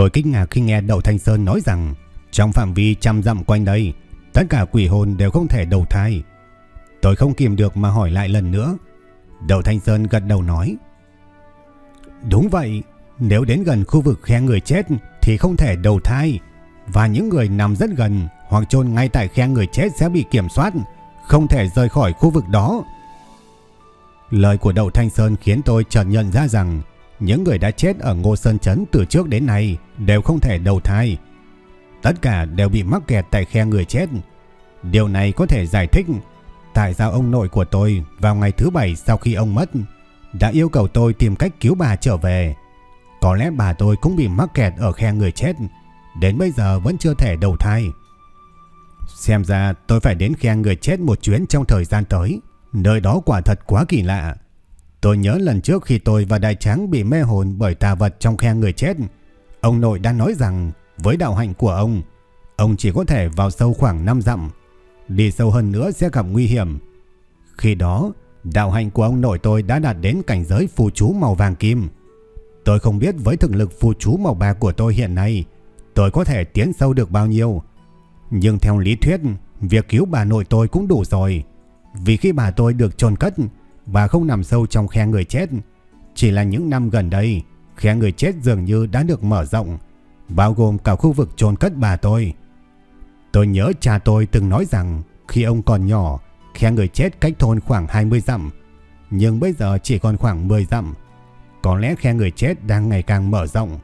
Tôi kinh ngạc khi nghe Đậu Thanh Sơn nói rằng trong phạm vi trăm dặm quanh đây, tất cả quỷ hồn đều không thể đầu thai. Tôi không kìm được mà hỏi lại lần nữa. Đậu Thanh Sơn gật đầu nói. Đúng vậy, nếu đến gần khu vực khe người chết thì không thể đầu thai. Và những người nằm rất gần hoặc chôn ngay tại khe người chết sẽ bị kiểm soát, không thể rời khỏi khu vực đó. Lời của Đậu Thanh Sơn khiến tôi chợt nhận ra rằng những người đã chết ở Ngô Sơn Trấn từ trước đến nay đều không thể đầu thai. Tất cả đều bị mắc kẹt tại khe người chết. Điều này có thể giải thích tại sao ông nội của tôi vào ngày thứ bảy sau khi ông mất đã yêu cầu tôi tìm cách cứu bà trở về. Có lẽ bà tôi cũng bị mắc kẹt ở khe người chết, đến bây giờ vẫn chưa thể đầu thai. Xem ra tôi phải đến khe người chết một chuyến trong thời gian tới, nơi đó quả thật quá kỳ lạ. Tôi nhớ lần trước khi tôi và Đại Tráng bị mê hồn bởi tà vật trong khe người chết, ông nội đã nói rằng với đạo hạnh của ông, ông chỉ có thể vào sâu khoảng 5 dặm, đi sâu hơn nữa sẽ gặp nguy hiểm. Khi đó, đạo hạnh của ông nội tôi đã đạt đến cảnh giới phù chú màu vàng kim. Tôi không biết với thực lực phù chú màu bạc của tôi hiện nay, tôi có thể tiến sâu được bao nhiêu. Nhưng theo lý thuyết, việc cứu bà nội tôi cũng đủ rồi. Vì khi bà tôi được chôn cất, và không nằm sâu trong khe người chết. Chỉ là những năm gần đây, khe người chết dường như đã được mở rộng, bao gồm cả khu vực chôn cất bà tôi. Tôi nhớ cha tôi từng nói rằng khi ông còn nhỏ, khe người chết cách thôn khoảng 20 dặm, nhưng bây giờ chỉ còn khoảng 10 dặm. Có lẽ khe người chết đang ngày càng mở rộng.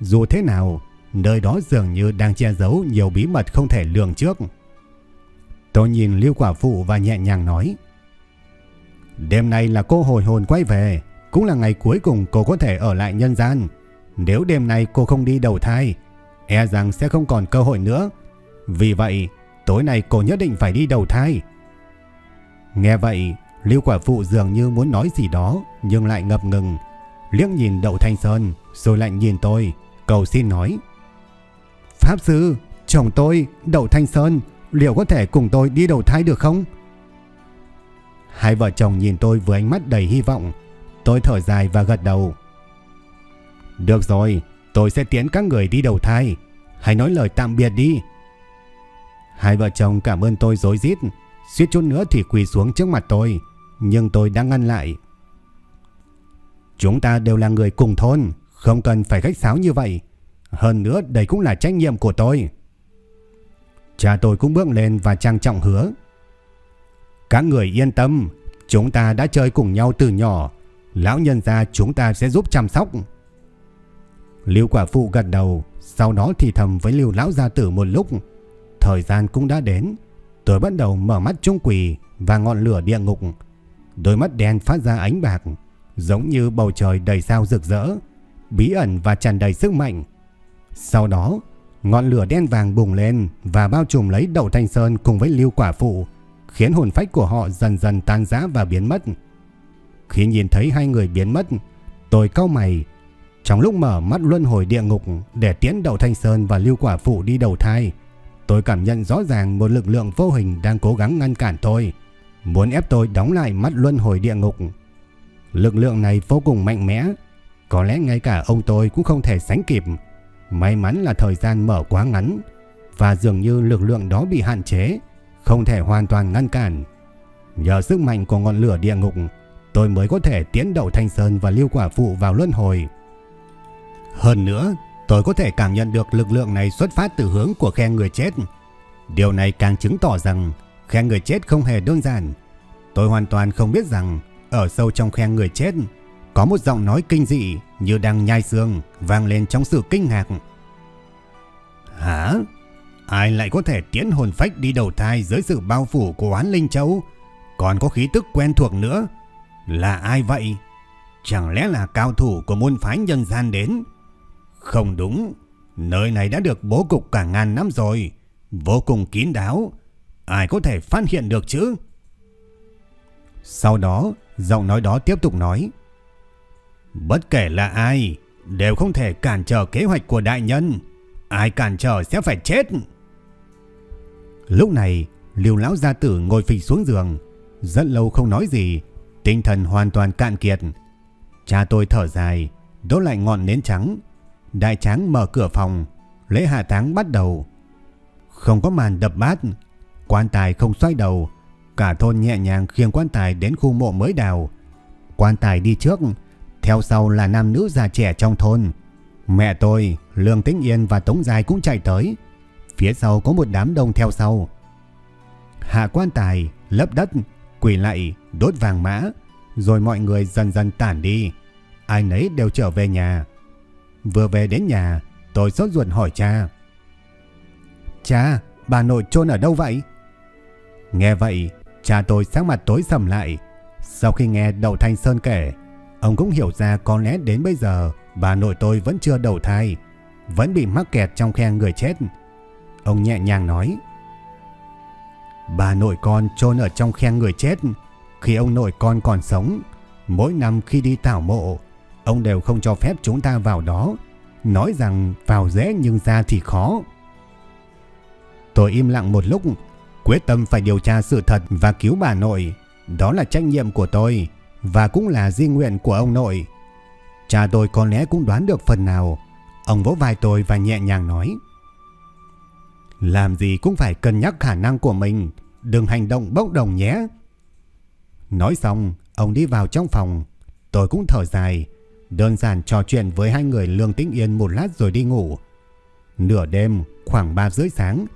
Dù thế nào, nơi đó dường như đang che giấu nhiều bí mật không thể lường trước. Tôi nhìn Lưu Quả Phụ và nhẹ nhàng nói. Đêm nay là cô hồi hồn quay về, cũng là ngày cuối cùng cô có thể ở lại nhân gian. Nếu đêm nay cô không đi đầu thai, e rằng sẽ không còn cơ hội nữa. Vì vậy, tối nay cô nhất định phải đi đầu thai. Nghe vậy, Lưu Quả Phụ dường như muốn nói gì đó, nhưng lại ngập ngừng. Liếc nhìn Đậu Thanh Sơn, rồi lại nhìn tôi, cầu xin nói. Pháp Sư, chồng tôi, Đậu Thanh Sơn, liệu có thể cùng tôi đi đầu thai được không? Hai vợ chồng nhìn tôi với ánh mắt đầy hy vọng. Tôi thở dài và gật đầu. Được rồi, tôi sẽ tiễn các người đi đầu thai. Hãy nói lời tạm biệt đi. Hai vợ chồng cảm ơn tôi dối rít suýt chút nữa thì quỳ xuống trước mặt tôi. Nhưng tôi đã ngăn lại. Chúng ta đều là người cùng thôn, không cần phải khách sáo như vậy. Hơn nữa đây cũng là trách nhiệm của tôi. Cha tôi cũng bước lên và trang trọng hứa. Các người yên tâm, chúng ta đã chơi cùng nhau từ nhỏ, lão nhân gia chúng ta sẽ giúp chăm sóc. Lưu quả phụ gật đầu, sau đó thì thầm với Lưu lão gia tử một lúc. Thời gian cũng đã đến, tôi bắt đầu mở mắt trung quỷ và ngọn lửa địa ngục. Đôi mắt đen phát ra ánh bạc, giống như bầu trời đầy sao rực rỡ, bí ẩn và tràn đầy sức mạnh. Sau đó, ngọn lửa đen vàng bùng lên và bao trùm lấy đầu Thanh Sơn cùng với Lưu Quả Phụ, khiến hồn phách của họ dần dần tan rã và biến mất. Khi nhìn thấy hai người biến mất, tôi cau mày. Trong lúc mở mắt luân hồi địa ngục để tiến đầu Thanh Sơn và Lưu Quả Phụ đi đầu thai, tôi cảm nhận rõ ràng một lực lượng vô hình đang cố gắng ngăn cản tôi, muốn ép tôi đóng lại mắt luân hồi địa ngục. Lực lượng này vô cùng mạnh mẽ, có lẽ ngay cả ông tôi cũng không thể sánh kịp. May mắn là thời gian mở quá ngắn và dường như lực lượng đó bị hạn chế không thể hoàn toàn ngăn cản. Nhờ sức mạnh của ngọn lửa địa ngục, tôi mới có thể tiến đậu Thanh Sơn và Lưu Quả Phụ vào luân hồi. Hơn nữa, tôi có thể cảm nhận được lực lượng này xuất phát từ hướng của khe người chết. Điều này càng chứng tỏ rằng khe người chết không hề đơn giản. Tôi hoàn toàn không biết rằng ở sâu trong khe người chết có một giọng nói kinh dị như đang nhai xương vang lên trong sự kinh ngạc. Hả? Ai lại có thể tiến hồn phách đi đầu thai dưới sự bao phủ của oán linh châu? Còn có khí tức quen thuộc nữa. Là ai vậy? Chẳng lẽ là cao thủ của môn phái nhân gian đến? Không đúng. Nơi này đã được bố cục cả ngàn năm rồi. Vô cùng kín đáo. Ai có thể phát hiện được chứ? Sau đó, giọng nói đó tiếp tục nói. Bất kể là ai, đều không thể cản trở kế hoạch của đại nhân. Ai cản trở sẽ phải chết. Lúc này, liều lão gia tử ngồi phịch xuống giường. Rất lâu không nói gì, tinh thần hoàn toàn cạn kiệt. Cha tôi thở dài, đốt lại ngọn nến trắng. Đại tráng mở cửa phòng, lễ hạ táng bắt đầu. Không có màn đập bát, quan tài không xoay đầu. Cả thôn nhẹ nhàng khiêng quan tài đến khu mộ mới đào. Quan tài đi trước, theo sau là nam nữ già trẻ trong thôn. Mẹ tôi, Lương Tĩnh Yên và Tống Dài cũng chạy tới. Phía sau có một đám đông theo sau. Hạ quan tài, lấp đất, quỷ lạy, đốt vàng mã. Rồi mọi người dần dần tản đi. Ai nấy đều trở về nhà. Vừa về đến nhà, tôi sốt ruột hỏi cha. Cha, bà nội chôn ở đâu vậy? Nghe vậy, cha tôi sáng mặt tối sầm lại. Sau khi nghe Đậu Thanh Sơn kể, ông cũng hiểu ra có lẽ đến bây giờ bà nội tôi vẫn chưa đầu thai, vẫn bị mắc kẹt trong khe người chết. Ông nhẹ nhàng nói. Bà nội con chôn ở trong khe người chết. Khi ông nội con còn sống, mỗi năm khi đi tảo mộ, ông đều không cho phép chúng ta vào đó. Nói rằng vào dễ nhưng ra thì khó. Tôi im lặng một lúc, quyết tâm phải điều tra sự thật và cứu bà nội. Đó là trách nhiệm của tôi và cũng là di nguyện của ông nội. Cha tôi có lẽ cũng đoán được phần nào. Ông vỗ vai tôi và nhẹ nhàng nói. Làm gì cũng phải cân nhắc khả năng của mình, đừng hành động bốc đồng nhé. Nói xong, ông đi vào trong phòng. Tôi cũng thở dài, đơn giản trò chuyện với hai người Lương Tĩnh Yên một lát rồi đi ngủ. Nửa đêm, khoảng 3 rưỡi sáng,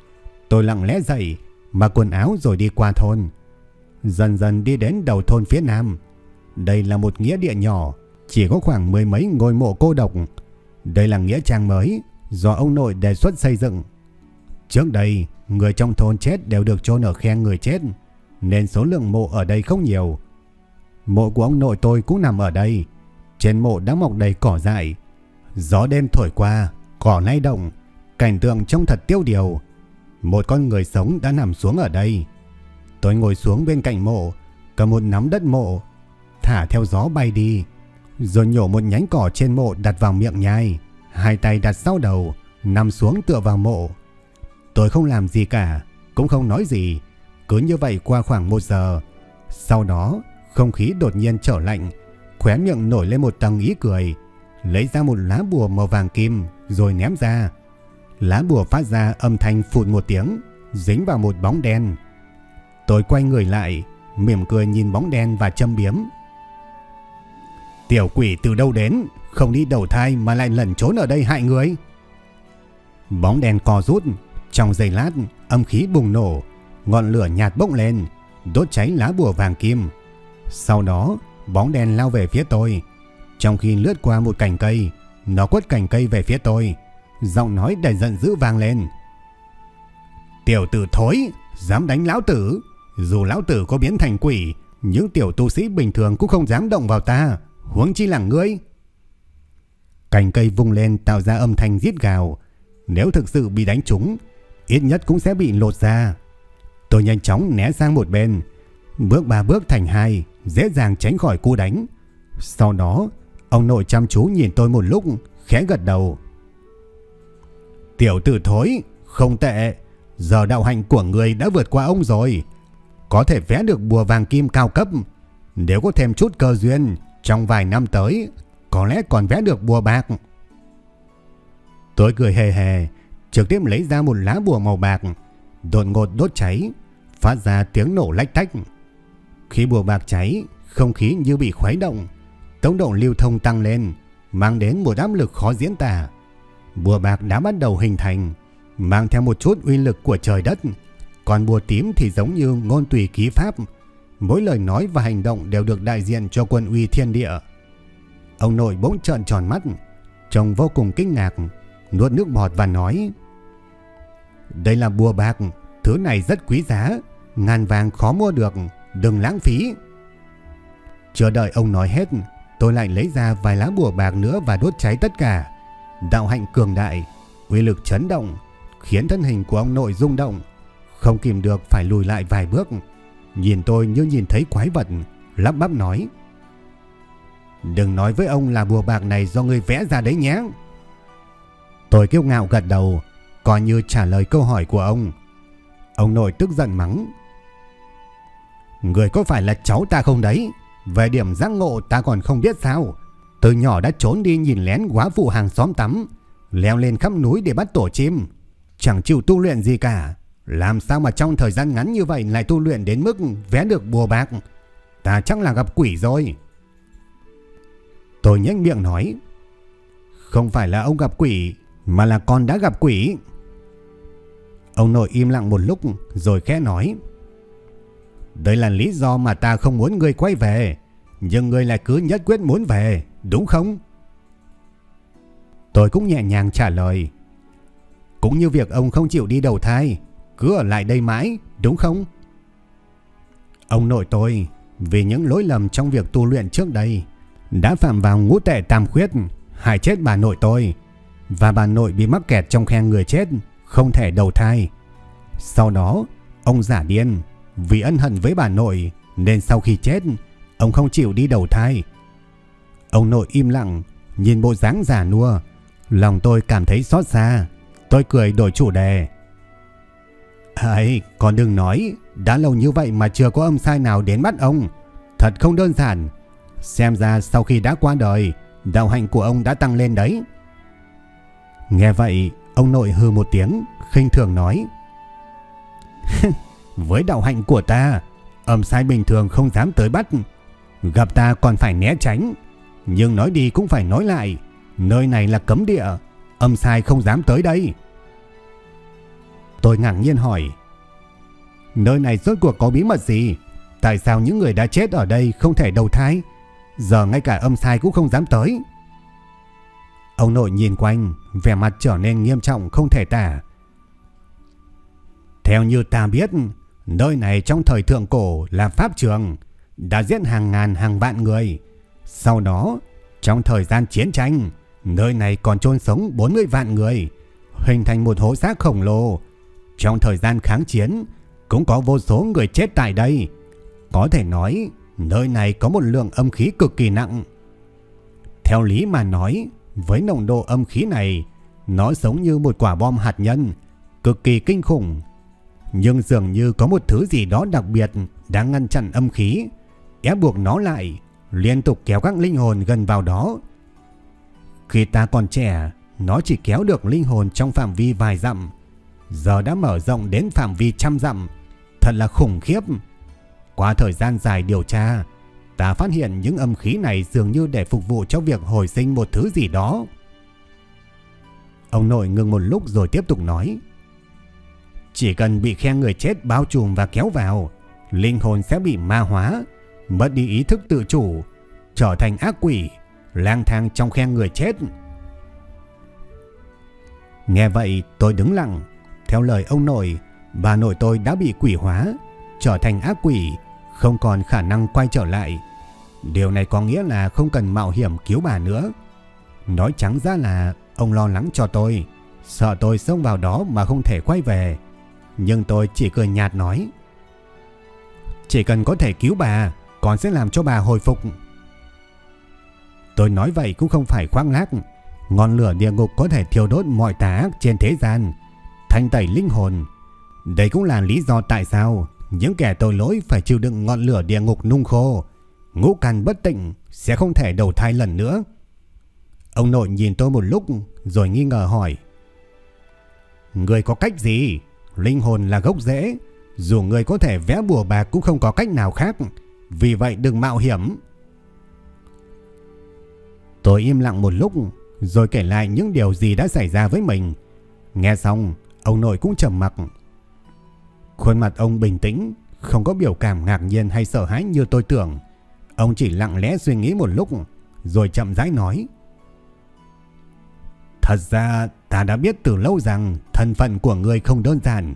tôi lặng lẽ dậy, mặc quần áo rồi đi qua thôn. Dần dần đi đến đầu thôn phía nam. Đây là một nghĩa địa nhỏ, chỉ có khoảng mười mấy ngôi mộ cô độc. Đây là nghĩa trang mới do ông nội đề xuất xây dựng. Trước đây, người trong thôn chết đều được chôn ở khe người chết, nên số lượng mộ ở đây không nhiều. Mộ của ông nội tôi cũng nằm ở đây. Trên mộ đã mọc đầy cỏ dại. Gió đêm thổi qua, cỏ lay động, cảnh tượng trông thật tiêu điều. Một con người sống đã nằm xuống ở đây. Tôi ngồi xuống bên cạnh mộ, cầm một nắm đất mộ, thả theo gió bay đi, rồi nhổ một nhánh cỏ trên mộ đặt vào miệng nhai, hai tay đặt sau đầu, nằm xuống tựa vào mộ. Tôi không làm gì cả, cũng không nói gì, cứ như vậy qua khoảng một giờ. Sau đó, không khí đột nhiên trở lạnh, khóe miệng nổi lên một tầng ý cười, lấy ra một lá bùa màu vàng kim rồi ném ra. Lá bùa phát ra âm thanh phụt một tiếng, dính vào một bóng đen. Tôi quay người lại, mỉm cười nhìn bóng đen và châm biếm. Tiểu quỷ từ đâu đến, không đi đầu thai mà lại lẩn trốn ở đây hại người. Bóng đen co rút, trong giây lát, âm khí bùng nổ, ngọn lửa nhạt bốc lên, đốt cháy lá bùa vàng kim. Sau đó, bóng đen lao về phía tôi. Trong khi lướt qua một cành cây, nó quất cành cây về phía tôi. Giọng nói đầy giận dữ vang lên. Tiểu tử thối, dám đánh lão tử. Dù lão tử có biến thành quỷ, những tiểu tu sĩ bình thường cũng không dám động vào ta. Huống chi là ngươi. Cành cây vung lên tạo ra âm thanh giết gào. Nếu thực sự bị đánh trúng, ít nhất cũng sẽ bị lột ra. Tôi nhanh chóng né sang một bên, bước ba bước thành hai, dễ dàng tránh khỏi cú đánh. Sau đó, ông nội chăm chú nhìn tôi một lúc, khẽ gật đầu. Tiểu tử thối, không tệ, giờ đạo hành của người đã vượt qua ông rồi. Có thể vẽ được bùa vàng kim cao cấp. Nếu có thêm chút cơ duyên, trong vài năm tới, có lẽ còn vẽ được bùa bạc. Tôi cười hề hề, trực tiếp lấy ra một lá bùa màu bạc, đột ngột đốt cháy, phát ra tiếng nổ lách tách. Khi bùa bạc cháy, không khí như bị khuấy động, tốc độ lưu thông tăng lên, mang đến một áp lực khó diễn tả. Bùa bạc đã bắt đầu hình thành, mang theo một chút uy lực của trời đất, còn bùa tím thì giống như ngôn tùy ký pháp, mỗi lời nói và hành động đều được đại diện cho quân uy thiên địa. Ông nội bỗng trợn tròn mắt, trông vô cùng kinh ngạc, nuốt nước bọt và nói: Đây là bùa bạc, thứ này rất quý giá, ngàn vàng khó mua được, đừng lãng phí. chờ đợi ông nói hết, tôi lại lấy ra vài lá bùa bạc nữa và đốt cháy tất cả. Đạo hạnh cường đại, uy lực chấn động, khiến thân hình của ông nội rung động, không kìm được phải lùi lại vài bước. Nhìn tôi như nhìn thấy quái vật, lắp bắp nói. Đừng nói với ông là bùa bạc này do người vẽ ra đấy nhé. Tôi kiêu ngạo gật đầu, coi như trả lời câu hỏi của ông. Ông nội tức giận mắng. Người có phải là cháu ta không đấy? Về điểm giác ngộ ta còn không biết sao. Từ nhỏ đã trốn đi nhìn lén quá phụ hàng xóm tắm, leo lên khắp núi để bắt tổ chim. Chẳng chịu tu luyện gì cả. Làm sao mà trong thời gian ngắn như vậy lại tu luyện đến mức vé được bùa bạc? Ta chắc là gặp quỷ rồi. Tôi nhếch miệng nói. Không phải là ông gặp quỷ, mà là con đã gặp quỷ. Ông nội im lặng một lúc rồi khẽ nói. Đây là lý do mà ta không muốn ngươi quay về. Nhưng ngươi lại cứ nhất quyết muốn về, đúng không? Tôi cũng nhẹ nhàng trả lời. Cũng như việc ông không chịu đi đầu thai, cứ ở lại đây mãi, đúng không? Ông nội tôi, vì những lỗi lầm trong việc tu luyện trước đây, đã phạm vào ngũ tệ tam khuyết, hại chết bà nội tôi, và bà nội bị mắc kẹt trong khe người chết, không thể đầu thai. Sau đó, ông giả điên, vì ân hận với bà nội, nên sau khi chết, ông không chịu đi đầu thai. Ông nội im lặng, nhìn bộ dáng giả nua, lòng tôi cảm thấy xót xa. Tôi cười đổi chủ đề. Ấy, còn đừng nói, đã lâu như vậy mà chưa có âm sai nào đến bắt ông. Thật không đơn giản. Xem ra sau khi đã qua đời, đạo hạnh của ông đã tăng lên đấy. Nghe vậy, ông nội hư một tiếng, khinh thường nói. Với đạo hạnh của ta, âm sai bình thường không dám tới bắt. Gặp ta còn phải né tránh. Nhưng nói đi cũng phải nói lại. Nơi này là cấm địa, âm sai không dám tới đây. Tôi ngạc nhiên hỏi. Nơi này rốt cuộc có bí mật gì? Tại sao những người đã chết ở đây không thể đầu thai? Giờ ngay cả âm sai cũng không dám tới. Ông nội nhìn quanh, vẻ mặt trở nên nghiêm trọng không thể tả. Theo như ta biết, nơi này trong thời thượng cổ là pháp trường, đã giết hàng ngàn hàng vạn người. Sau đó, trong thời gian chiến tranh, nơi này còn chôn sống 40 vạn người, hình thành một hố xác khổng lồ. Trong thời gian kháng chiến, cũng có vô số người chết tại đây. Có thể nói, nơi này có một lượng âm khí cực kỳ nặng. Theo lý mà nói, với nồng độ âm khí này, nó giống như một quả bom hạt nhân, cực kỳ kinh khủng. Nhưng dường như có một thứ gì đó đặc biệt đang ngăn chặn âm khí, ép buộc nó lại, liên tục kéo các linh hồn gần vào đó. Khi ta còn trẻ, nó chỉ kéo được linh hồn trong phạm vi vài dặm, giờ đã mở rộng đến phạm vi trăm dặm, thật là khủng khiếp. Qua thời gian dài điều tra, ta phát hiện những âm khí này dường như để phục vụ cho việc hồi sinh một thứ gì đó. Ông nội ngừng một lúc rồi tiếp tục nói. Chỉ cần bị khe người chết bao trùm và kéo vào, linh hồn sẽ bị ma hóa, mất đi ý thức tự chủ, trở thành ác quỷ, lang thang trong khe người chết. Nghe vậy tôi đứng lặng, theo lời ông nội, bà nội tôi đã bị quỷ hóa, trở thành ác quỷ, không còn khả năng quay trở lại. Điều này có nghĩa là không cần mạo hiểm cứu bà nữa. Nói trắng ra là ông lo lắng cho tôi, sợ tôi xông vào đó mà không thể quay về. Nhưng tôi chỉ cười nhạt nói. Chỉ cần có thể cứu bà, con sẽ làm cho bà hồi phục. Tôi nói vậy cũng không phải khoác lác. Ngọn lửa địa ngục có thể thiêu đốt mọi tà ác trên thế gian, thanh tẩy linh hồn. Đây cũng là lý do tại sao những kẻ tội lỗi phải chịu đựng ngọn lửa địa ngục nung khô, ngũ càn bất tịnh sẽ không thể đầu thai lần nữa. Ông nội nhìn tôi một lúc rồi nghi ngờ hỏi. Người có cách gì? Linh hồn là gốc rễ, dù người có thể vẽ bùa bạc cũng không có cách nào khác, vì vậy đừng mạo hiểm. Tôi im lặng một lúc rồi kể lại những điều gì đã xảy ra với mình. Nghe xong, ông nội cũng trầm mặc. Khuôn mặt ông bình tĩnh, không có biểu cảm ngạc nhiên hay sợ hãi như tôi tưởng. Ông chỉ lặng lẽ suy nghĩ một lúc, rồi chậm rãi nói. Thật ra Ta đã biết từ lâu rằng thân phận của người không đơn giản.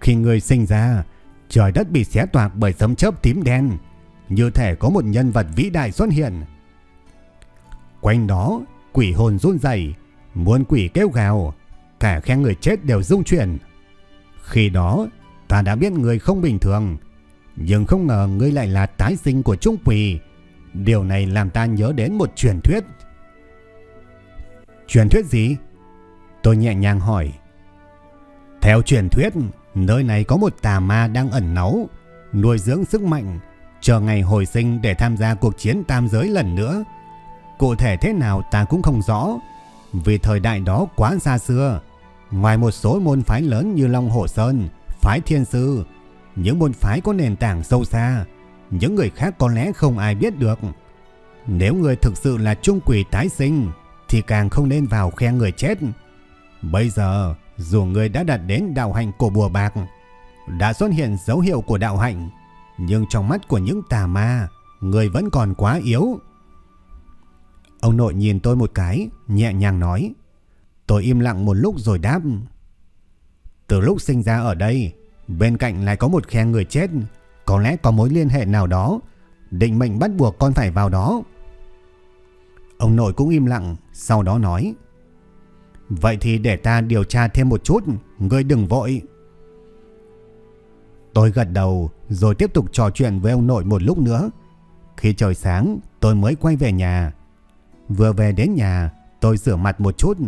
Khi người sinh ra, trời đất bị xé toạc bởi sấm chớp tím đen, như thể có một nhân vật vĩ đại xuất hiện. Quanh đó, quỷ hồn run rẩy, muôn quỷ kêu gào, cả khe người chết đều rung chuyển. Khi đó, ta đã biết người không bình thường, nhưng không ngờ ngươi lại là tái sinh của Trung Quỳ. Điều này làm ta nhớ đến một truyền thuyết. Truyền thuyết gì? Tôi nhẹ nhàng hỏi. Theo truyền thuyết, nơi này có một tà ma đang ẩn náu, nuôi dưỡng sức mạnh, chờ ngày hồi sinh để tham gia cuộc chiến tam giới lần nữa. Cụ thể thế nào ta cũng không rõ, vì thời đại đó quá xa xưa. Ngoài một số môn phái lớn như Long Hồ Sơn, phái Thiên Sư, những môn phái có nền tảng sâu xa, những người khác có lẽ không ai biết được. Nếu người thực sự là trung quỷ tái sinh, thì càng không nên vào khe người chết. Bây giờ, dù người đã đạt đến đạo hạnh của bùa bạc, đã xuất hiện dấu hiệu của đạo hạnh, nhưng trong mắt của những tà ma, người vẫn còn quá yếu. Ông nội nhìn tôi một cái, nhẹ nhàng nói. Tôi im lặng một lúc rồi đáp. Từ lúc sinh ra ở đây, bên cạnh lại có một khe người chết, có lẽ có mối liên hệ nào đó, định mệnh bắt buộc con phải vào đó. Ông nội cũng im lặng, sau đó nói. Vậy thì để ta điều tra thêm một chút, ngươi đừng vội. Tôi gật đầu rồi tiếp tục trò chuyện với ông nội một lúc nữa. Khi trời sáng, tôi mới quay về nhà. Vừa về đến nhà, tôi rửa mặt một chút,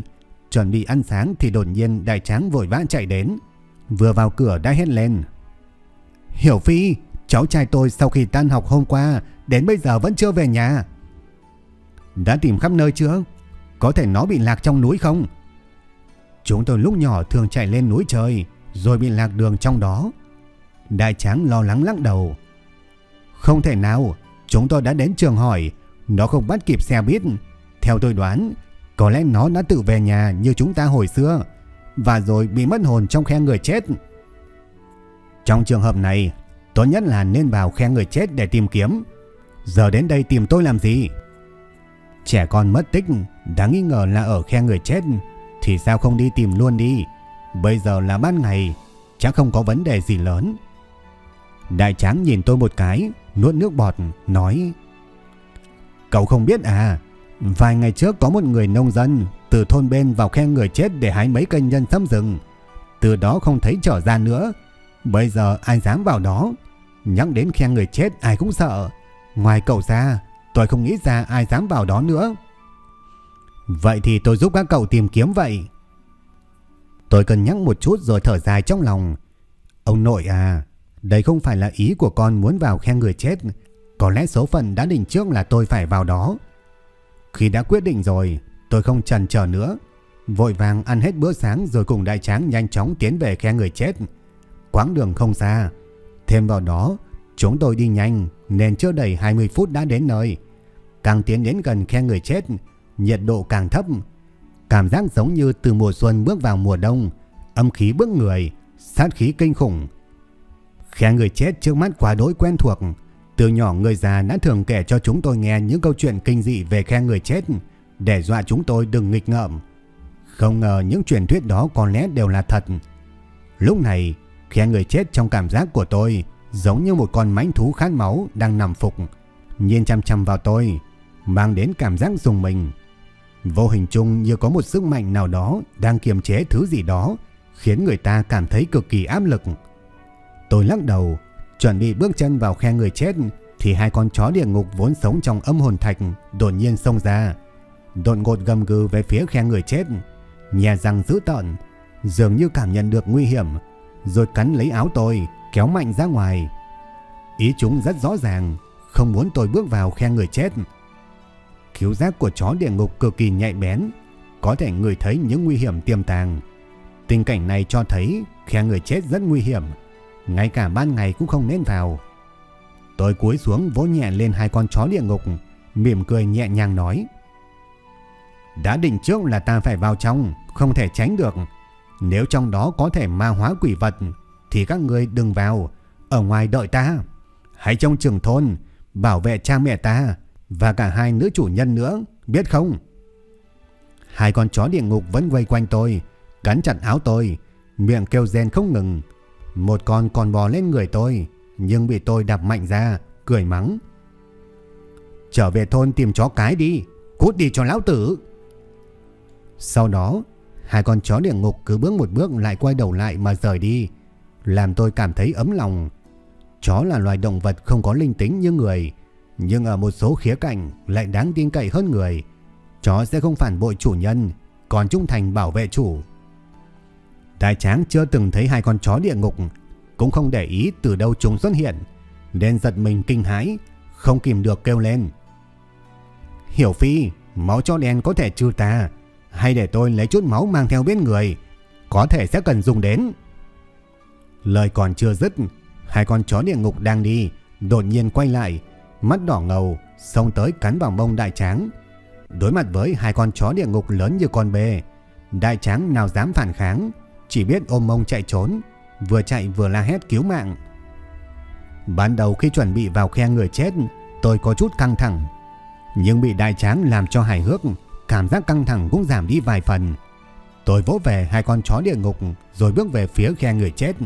chuẩn bị ăn sáng thì đột nhiên đại tráng vội vã chạy đến. Vừa vào cửa đã hét lên. Hiểu Phi, cháu trai tôi sau khi tan học hôm qua đến bây giờ vẫn chưa về nhà. Đã tìm khắp nơi chưa? Có thể nó bị lạc trong núi không? Chúng tôi lúc nhỏ thường chạy lên núi chơi rồi bị lạc đường trong đó. Đại tráng lo lắng lắc đầu. Không thể nào, chúng tôi đã đến trường hỏi, nó không bắt kịp xe buýt. Theo tôi đoán, có lẽ nó đã tự về nhà như chúng ta hồi xưa và rồi bị mất hồn trong khe người chết. Trong trường hợp này, tốt nhất là nên vào khe người chết để tìm kiếm. Giờ đến đây tìm tôi làm gì? Trẻ con mất tích, đáng nghi ngờ là ở khe người chết, thì sao không đi tìm luôn đi? Bây giờ là ban ngày, chắc không có vấn đề gì lớn. Đại tráng nhìn tôi một cái, nuốt nước bọt, nói Cậu không biết à, vài ngày trước có một người nông dân từ thôn bên vào khe người chết để hái mấy cây nhân sâm rừng. Từ đó không thấy trở ra nữa. Bây giờ ai dám vào đó. Nhắc đến khe người chết ai cũng sợ. Ngoài cậu ra, tôi không nghĩ ra ai dám vào đó nữa. Vậy thì tôi giúp các cậu tìm kiếm vậy. Tôi cân nhắc một chút rồi thở dài trong lòng. Ông nội à, đây không phải là ý của con muốn vào khe người chết. Có lẽ số phận đã định trước là tôi phải vào đó. Khi đã quyết định rồi, tôi không chần chờ nữa. Vội vàng ăn hết bữa sáng rồi cùng đại tráng nhanh chóng tiến về khe người chết. Quãng đường không xa. Thêm vào đó, chúng tôi đi nhanh nên chưa đầy 20 phút đã đến nơi. Càng tiến đến gần khe người chết, nhiệt độ càng thấp. Cảm giác giống như từ mùa xuân bước vào mùa đông, âm khí bước người, sát khí kinh khủng. Khe người chết trước mắt quá đối quen thuộc, từ nhỏ người già đã thường kể cho chúng tôi nghe những câu chuyện kinh dị về khe người chết, để dọa chúng tôi đừng nghịch ngợm. Không ngờ những truyền thuyết đó có lẽ đều là thật. Lúc này, khe người chết trong cảm giác của tôi giống như một con mãnh thú khát máu đang nằm phục, nhìn chăm chăm vào tôi, mang đến cảm giác dùng mình. Vô hình chung như có một sức mạnh nào đó đang kiềm chế thứ gì đó, khiến người ta cảm thấy cực kỳ áp lực. Tôi lắc đầu, chuẩn bị bước chân vào khe người chết thì hai con chó địa ngục vốn sống trong âm hồn thạch đột nhiên xông ra, đột ngột gầm gừ về phía khe người chết, nhè răng dữ tợn, dường như cảm nhận được nguy hiểm, rồi cắn lấy áo tôi, kéo mạnh ra ngoài. Ý chúng rất rõ ràng, không muốn tôi bước vào khe người chết. Khiếu giác của chó địa ngục cực kỳ nhạy bén, có thể người thấy những nguy hiểm tiềm tàng. Tình cảnh này cho thấy khe người chết rất nguy hiểm, ngay cả ban ngày cũng không nên vào. Tôi cúi xuống vỗ nhẹ lên hai con chó địa ngục, mỉm cười nhẹ nhàng nói. Đã định trước là ta phải vào trong, không thể tránh được. Nếu trong đó có thể ma hóa quỷ vật, thì các người đừng vào, ở ngoài đợi ta. Hãy trong trường thôn, bảo vệ cha mẹ ta và cả hai nữ chủ nhân nữa, biết không? Hai con chó địa ngục vẫn quay quanh tôi, cắn chặt áo tôi, miệng kêu rên không ngừng. Một con còn bò lên người tôi, nhưng bị tôi đạp mạnh ra, cười mắng. Trở về thôn tìm chó cái đi, cút đi cho lão tử. Sau đó, hai con chó địa ngục cứ bước một bước lại quay đầu lại mà rời đi, làm tôi cảm thấy ấm lòng. Chó là loài động vật không có linh tính như người, nhưng ở một số khía cạnh lại đáng tin cậy hơn người. Chó sẽ không phản bội chủ nhân, còn trung thành bảo vệ chủ. Đại tráng chưa từng thấy hai con chó địa ngục, cũng không để ý từ đâu chúng xuất hiện, nên giật mình kinh hãi, không kìm được kêu lên. Hiểu Phi, máu chó đen có thể trừ ta, hay để tôi lấy chút máu mang theo bên người, có thể sẽ cần dùng đến. Lời còn chưa dứt, hai con chó địa ngục đang đi, đột nhiên quay lại, mắt đỏ ngầu, xông tới cắn vào mông đại tráng. Đối mặt với hai con chó địa ngục lớn như con bê, đại tráng nào dám phản kháng, chỉ biết ôm mông chạy trốn, vừa chạy vừa la hét cứu mạng. Ban đầu khi chuẩn bị vào khe người chết, tôi có chút căng thẳng, nhưng bị đại tráng làm cho hài hước, cảm giác căng thẳng cũng giảm đi vài phần. Tôi vỗ về hai con chó địa ngục rồi bước về phía khe người chết.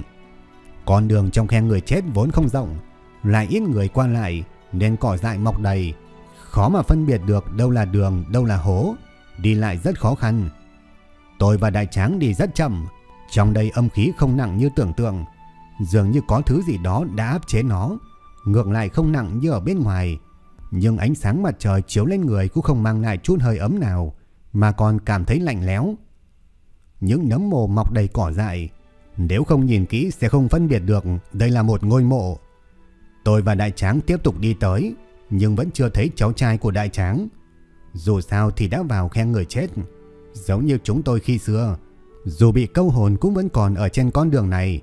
Con đường trong khe người chết vốn không rộng, lại ít người qua lại nên cỏ dại mọc đầy, khó mà phân biệt được đâu là đường, đâu là hố, đi lại rất khó khăn. Tôi và đại tráng đi rất chậm, trong đây âm khí không nặng như tưởng tượng, dường như có thứ gì đó đã áp chế nó, ngược lại không nặng như ở bên ngoài. Nhưng ánh sáng mặt trời chiếu lên người cũng không mang lại chút hơi ấm nào, mà còn cảm thấy lạnh lẽo. Những nấm mồ mọc đầy cỏ dại, nếu không nhìn kỹ sẽ không phân biệt được đây là một ngôi mộ. Tôi và đại tráng tiếp tục đi tới, nhưng vẫn chưa thấy cháu trai của đại tráng. Dù sao thì đã vào khen người chết, giống như chúng tôi khi xưa, dù bị câu hồn cũng vẫn còn ở trên con đường này.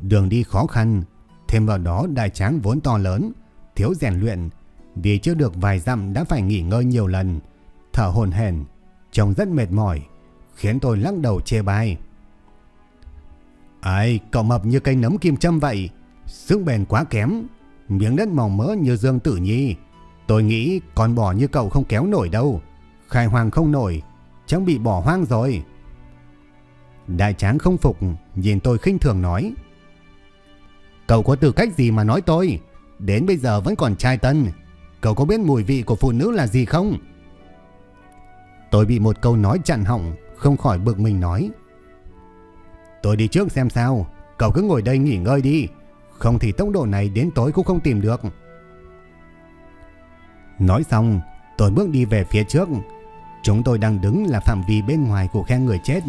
Đường đi khó khăn, thêm vào đó đại tráng vốn to lớn, thiếu rèn luyện, đi chưa được vài dặm đã phải nghỉ ngơi nhiều lần, thở hồn hển, trông rất mệt mỏi, khiến tôi lắc đầu chê bai. Ai, cậu mập như cây nấm kim châm vậy, sức bền quá kém, miếng đất màu mỡ như Dương Tử Nhi. Tôi nghĩ con bò như cậu không kéo nổi đâu, khai hoàng không nổi, chắc bị bỏ hoang rồi. Đại tráng không phục, nhìn tôi khinh thường nói. Cậu có tư cách gì mà nói tôi? Đến bây giờ vẫn còn trai tân. Cậu có biết mùi vị của phụ nữ là gì không? Tôi bị một câu nói chặn hỏng, không khỏi bực mình nói. Tôi đi trước xem sao, cậu cứ ngồi đây nghỉ ngơi đi. Không thì tốc độ này đến tối cũng không tìm được. Nói xong, tôi bước đi về phía trước. Chúng tôi đang đứng là phạm vi bên ngoài của khe người chết.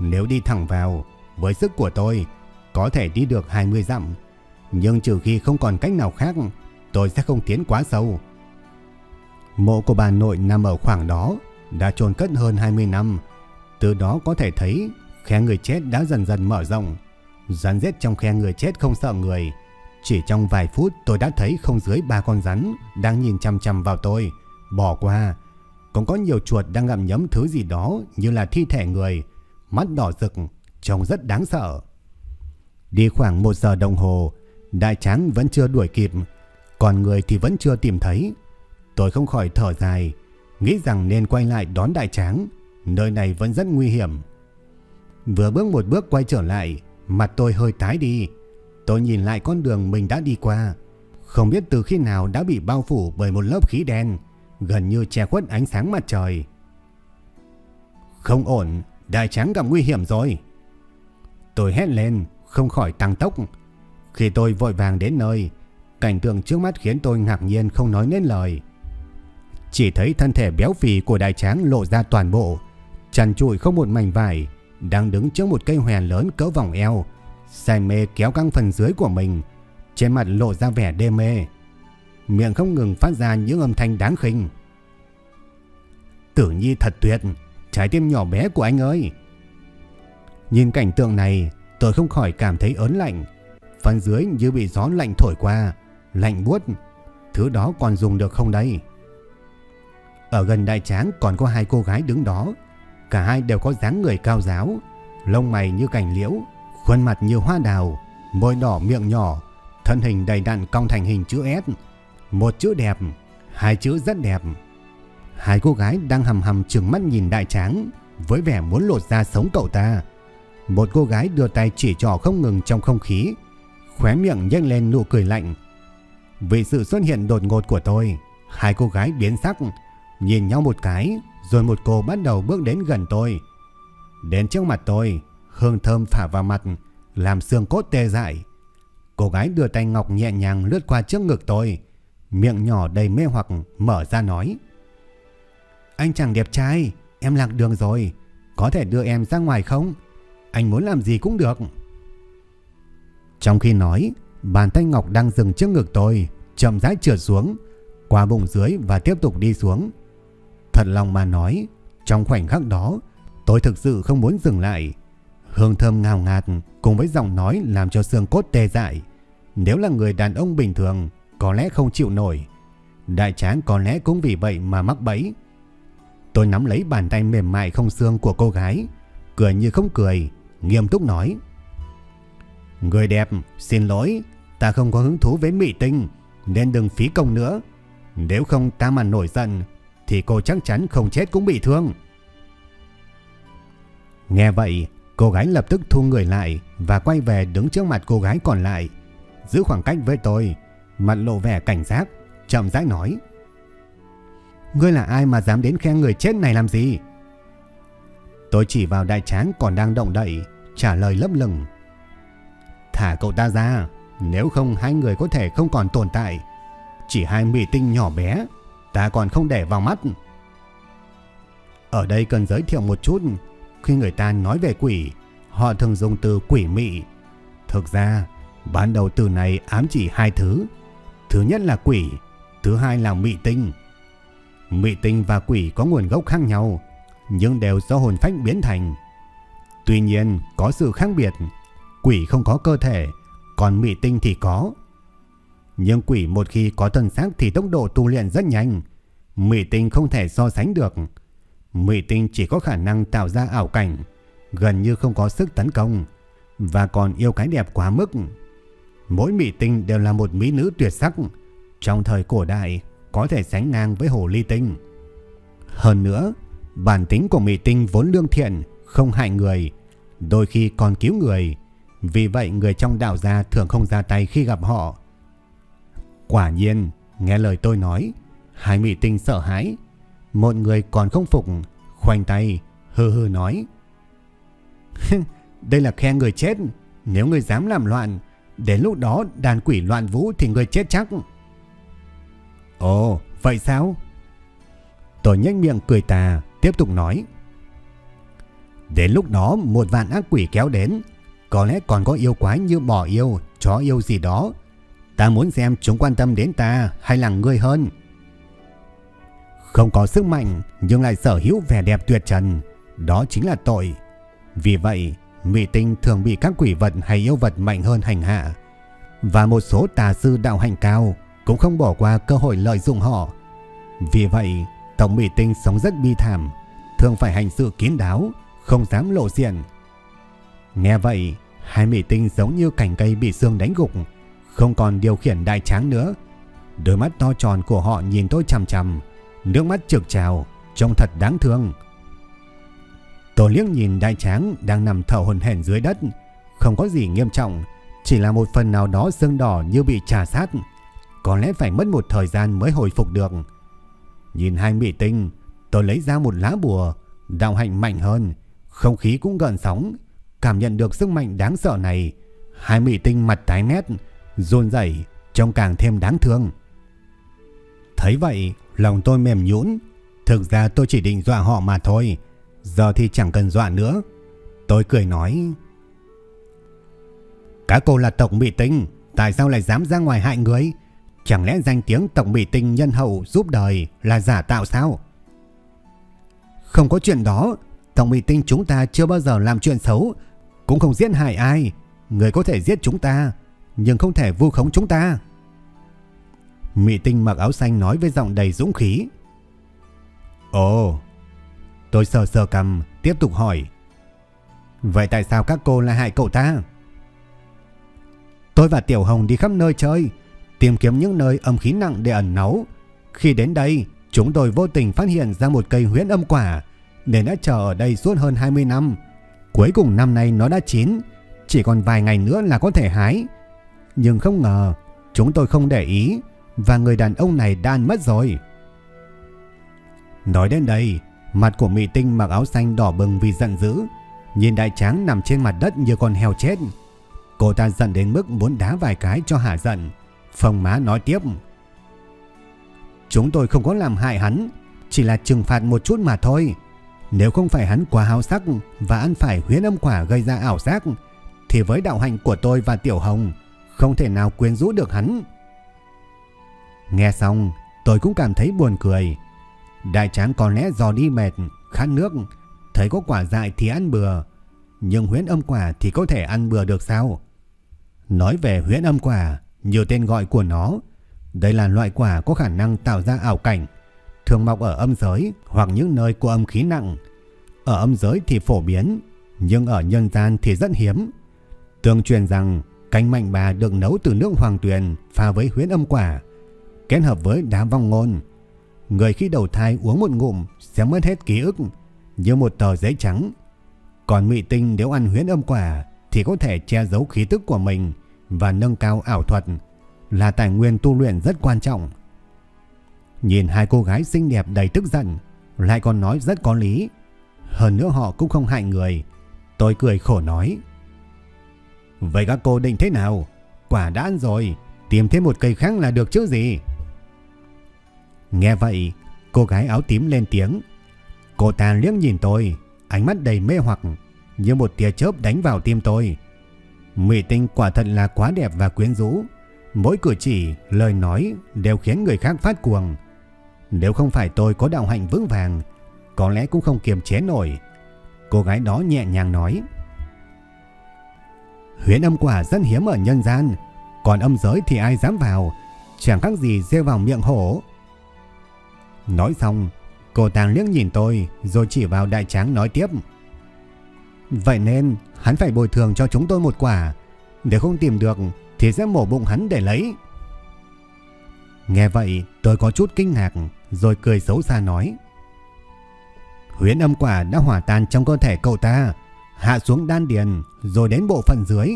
Nếu đi thẳng vào, với sức của tôi, có thể đi được 20 dặm. Nhưng trừ khi không còn cách nào khác, tôi sẽ không tiến quá sâu. Mộ của bà nội nằm ở khoảng đó, đã chôn cất hơn 20 năm. Từ đó có thể thấy khe người chết đã dần dần mở rộng. Rắn rết trong khe người chết không sợ người. Chỉ trong vài phút tôi đã thấy không dưới ba con rắn đang nhìn chăm chăm vào tôi. Bỏ qua. Cũng có nhiều chuột đang ngậm nhấm thứ gì đó như là thi thể người. Mắt đỏ rực, trông rất đáng sợ. Đi khoảng một giờ đồng hồ, đại tráng vẫn chưa đuổi kịp. Còn người thì vẫn chưa tìm thấy. Tôi không khỏi thở dài, nghĩ rằng nên quay lại đón đại tráng. Nơi này vẫn rất nguy hiểm. Vừa bước một bước quay trở lại, Mặt tôi hơi tái đi. Tôi nhìn lại con đường mình đã đi qua. Không biết từ khi nào đã bị bao phủ bởi một lớp khí đen, gần như che khuất ánh sáng mặt trời. Không ổn, đại tráng gặp nguy hiểm rồi. Tôi hét lên, không khỏi tăng tốc. Khi tôi vội vàng đến nơi, cảnh tượng trước mắt khiến tôi ngạc nhiên không nói nên lời. Chỉ thấy thân thể béo phì của đại tráng lộ ra toàn bộ, chăn trụi không một mảnh vải, đang đứng trước một cây hòe lớn cỡ vòng eo, say mê kéo căng phần dưới của mình, trên mặt lộ ra vẻ đê mê. Miệng không ngừng phát ra những âm thanh đáng khinh. Tử Nhi thật tuyệt, trái tim nhỏ bé của anh ơi. Nhìn cảnh tượng này, tôi không khỏi cảm thấy ớn lạnh. Phần dưới như bị gió lạnh thổi qua, lạnh buốt. Thứ đó còn dùng được không đây? Ở gần đại tráng còn có hai cô gái đứng đó, Cả hai đều có dáng người cao giáo, lông mày như cành liễu, khuôn mặt như hoa đào, môi đỏ miệng nhỏ, thân hình đầy đặn cong thành hình chữ S. Một chữ đẹp, hai chữ rất đẹp. Hai cô gái đang hầm hầm trừng mắt nhìn đại tráng với vẻ muốn lột ra sống cậu ta. Một cô gái đưa tay chỉ trỏ không ngừng trong không khí, khóe miệng nhếch lên nụ cười lạnh. Vì sự xuất hiện đột ngột của tôi, hai cô gái biến sắc, nhìn nhau một cái, rồi một cô bắt đầu bước đến gần tôi. Đến trước mặt tôi, hương thơm phả vào mặt, làm xương cốt tê dại. Cô gái đưa tay ngọc nhẹ nhàng lướt qua trước ngực tôi, miệng nhỏ đầy mê hoặc mở ra nói. Anh chàng đẹp trai, em lạc đường rồi, có thể đưa em ra ngoài không? Anh muốn làm gì cũng được. Trong khi nói, bàn tay ngọc đang dừng trước ngực tôi, chậm rãi trượt xuống, qua bụng dưới và tiếp tục đi xuống. Thật lòng mà nói, trong khoảnh khắc đó, tôi thực sự không muốn dừng lại. Hương thơm ngào ngạt cùng với giọng nói làm cho xương cốt tê dại. Nếu là người đàn ông bình thường, có lẽ không chịu nổi. Đại tráng có lẽ cũng vì vậy mà mắc bẫy. Tôi nắm lấy bàn tay mềm mại không xương của cô gái, cười như không cười, nghiêm túc nói. Người đẹp, xin lỗi, ta không có hứng thú với mỹ tinh, nên đừng phí công nữa. Nếu không ta mà nổi giận, thì cô chắc chắn không chết cũng bị thương. Nghe vậy, cô gái lập tức thu người lại và quay về đứng trước mặt cô gái còn lại, giữ khoảng cách với tôi, mặt lộ vẻ cảnh giác, chậm rãi nói. Ngươi là ai mà dám đến khen người chết này làm gì? Tôi chỉ vào đại tráng còn đang động đậy, trả lời lấp lửng. Thả cậu ta ra, nếu không hai người có thể không còn tồn tại. Chỉ hai mì tinh nhỏ bé, ta còn không để vào mắt. Ở đây cần giới thiệu một chút, khi người ta nói về quỷ, họ thường dùng từ quỷ mị. Thực ra, ban đầu từ này ám chỉ hai thứ. Thứ nhất là quỷ, thứ hai là mị tinh. Mị tinh và quỷ có nguồn gốc khác nhau, nhưng đều do hồn phách biến thành. Tuy nhiên, có sự khác biệt. Quỷ không có cơ thể, còn mị tinh thì có. Nhưng quỷ một khi có thân xác thì tốc độ tu luyện rất nhanh. Mị tinh không thể so sánh được. Mị tinh chỉ có khả năng tạo ra ảo cảnh, gần như không có sức tấn công, và còn yêu cái đẹp quá mức. Mỗi mị tinh đều là một mỹ nữ tuyệt sắc. Trong thời cổ đại, có thể sánh ngang với hồ ly tinh. Hơn nữa, bản tính của mị tinh vốn lương thiện, không hại người, đôi khi còn cứu người. Vì vậy người trong đạo gia thường không ra tay khi gặp họ. Quả nhiên, nghe lời tôi nói, hai mị tinh sợ hãi. Một người còn không phục, khoanh tay, hư hư nói. Đây là khe người chết, nếu người dám làm loạn, đến lúc đó đàn quỷ loạn vũ thì người chết chắc. Ồ, vậy sao? Tôi nhếch miệng cười tà, tiếp tục nói. Đến lúc đó một vạn ác quỷ kéo đến, có lẽ còn có yêu quái như bỏ yêu, chó yêu gì đó. Ta muốn xem chúng quan tâm đến ta hay là ngươi hơn. Không có sức mạnh nhưng lại sở hữu vẻ đẹp tuyệt trần, đó chính là tội. Vì vậy, mị tinh thường bị các quỷ vật hay yêu vật mạnh hơn hành hạ. Và một số tà sư đạo hành cao cũng không bỏ qua cơ hội lợi dụng họ. Vì vậy, Tổng Mỹ Tinh sống rất bi thảm, thường phải hành sự kín đáo, không dám lộ diện. Nghe vậy, hai Mỹ Tinh giống như cành cây bị xương đánh gục, không còn điều khiển đại tráng nữa. Đôi mắt to tròn của họ nhìn tôi chằm chằm, nước mắt trực trào, trông thật đáng thương. Tôi liếc nhìn đại tráng đang nằm thở hồn hển dưới đất, không có gì nghiêm trọng, chỉ là một phần nào đó xương đỏ như bị trà sát, có lẽ phải mất một thời gian mới hồi phục được. Nhìn hai mỹ tinh, tôi lấy ra một lá bùa, đạo hạnh mạnh hơn, không khí cũng gần sóng. Cảm nhận được sức mạnh đáng sợ này, hai mỹ tinh mặt tái mét, run rẩy trông càng thêm đáng thương. Thấy vậy, lòng tôi mềm nhũn. Thực ra tôi chỉ định dọa họ mà thôi, giờ thì chẳng cần dọa nữa. Tôi cười nói... Các cô là tộc mỹ tinh, tại sao lại dám ra ngoài hại người? Chẳng lẽ danh tiếng tộc Mỹ Tinh nhân hậu giúp đời là giả tạo sao? Không có chuyện đó, tộc Mỹ Tinh chúng ta chưa bao giờ làm chuyện xấu, cũng không giết hại ai. Người có thể giết chúng ta, nhưng không thể vu khống chúng ta. Mỹ Tinh mặc áo xanh nói với giọng đầy dũng khí. Ồ, tôi sờ sờ cầm, tiếp tục hỏi. Vậy tại sao các cô lại hại cậu ta? Tôi và Tiểu Hồng đi khắp nơi chơi, tìm kiếm những nơi âm khí nặng để ẩn náu. Khi đến đây, Chúng tôi vô tình phát hiện ra một cây huyễn âm quả nên đã chờ ở đây suốt hơn 20 năm. Cuối cùng năm nay nó đã chín, chỉ còn vài ngày nữa là có thể hái. Nhưng không ngờ, chúng tôi không để ý và người đàn ông này đã ăn mất rồi. Nói đến đây, mặt của Mỹ Tinh mặc áo xanh đỏ bừng vì giận dữ, nhìn đại tráng nằm trên mặt đất như con heo chết. Cô ta giận đến mức muốn đá vài cái cho hạ giận. Phong má nói tiếp. Chúng tôi không có làm hại hắn, chỉ là trừng phạt một chút mà thôi. Nếu không phải hắn quá háo sắc và ăn phải huyến âm quả gây ra ảo giác, thì với đạo hạnh của tôi và Tiểu Hồng, không thể nào quyến rũ được hắn. Nghe xong, tôi cũng cảm thấy buồn cười. Đại tráng có lẽ do đi mệt, khát nước, thấy có quả dại thì ăn bừa, nhưng huyễn âm quả thì có thể ăn bừa được sao? Nói về huyễn âm quả, nhiều tên gọi của nó, đây là loại quả có khả năng tạo ra ảo cảnh, thường mọc ở âm giới hoặc những nơi có âm khí nặng. Ở âm giới thì phổ biến, nhưng ở nhân gian thì rất hiếm. Tương truyền rằng canh mạnh bà được nấu từ nước hoàng tuyền pha với huyến âm quả, kết hợp với đá vong ngôn. Người khi đầu thai uống một ngụm sẽ mất hết ký ức như một tờ giấy trắng. Còn mị tinh nếu ăn huyến âm quả thì có thể che giấu khí tức của mình và nâng cao ảo thuật là tài nguyên tu luyện rất quan trọng. Nhìn hai cô gái xinh đẹp đầy tức giận, lại còn nói rất có lý. Hơn nữa họ cũng không hại người. Tôi cười khổ nói. Vậy các cô định thế nào? Quả đã ăn rồi, tìm thêm một cây khác là được chứ gì? Nghe vậy, cô gái áo tím lên tiếng. Cô ta liếc nhìn tôi, ánh mắt đầy mê hoặc, như một tia chớp đánh vào tim tôi. Mỹ Tinh quả thật là quá đẹp và quyến rũ. Mỗi cử chỉ, lời nói đều khiến người khác phát cuồng. Nếu không phải tôi có đạo hạnh vững vàng, có lẽ cũng không kiềm chế nổi. Cô gái đó nhẹ nhàng nói. Huyến âm quả rất hiếm ở nhân gian, còn âm giới thì ai dám vào, chẳng khác gì rêu vào miệng hổ. Nói xong, cô tàng liếc nhìn tôi rồi chỉ vào đại tráng nói tiếp. Vậy nên hắn phải bồi thường cho chúng tôi một quả, nếu không tìm được thì sẽ mổ bụng hắn để lấy. Nghe vậy tôi có chút kinh ngạc rồi cười xấu xa nói. Huyễn âm quả đã hỏa tan trong cơ thể cậu ta, hạ xuống đan điền rồi đến bộ phận dưới.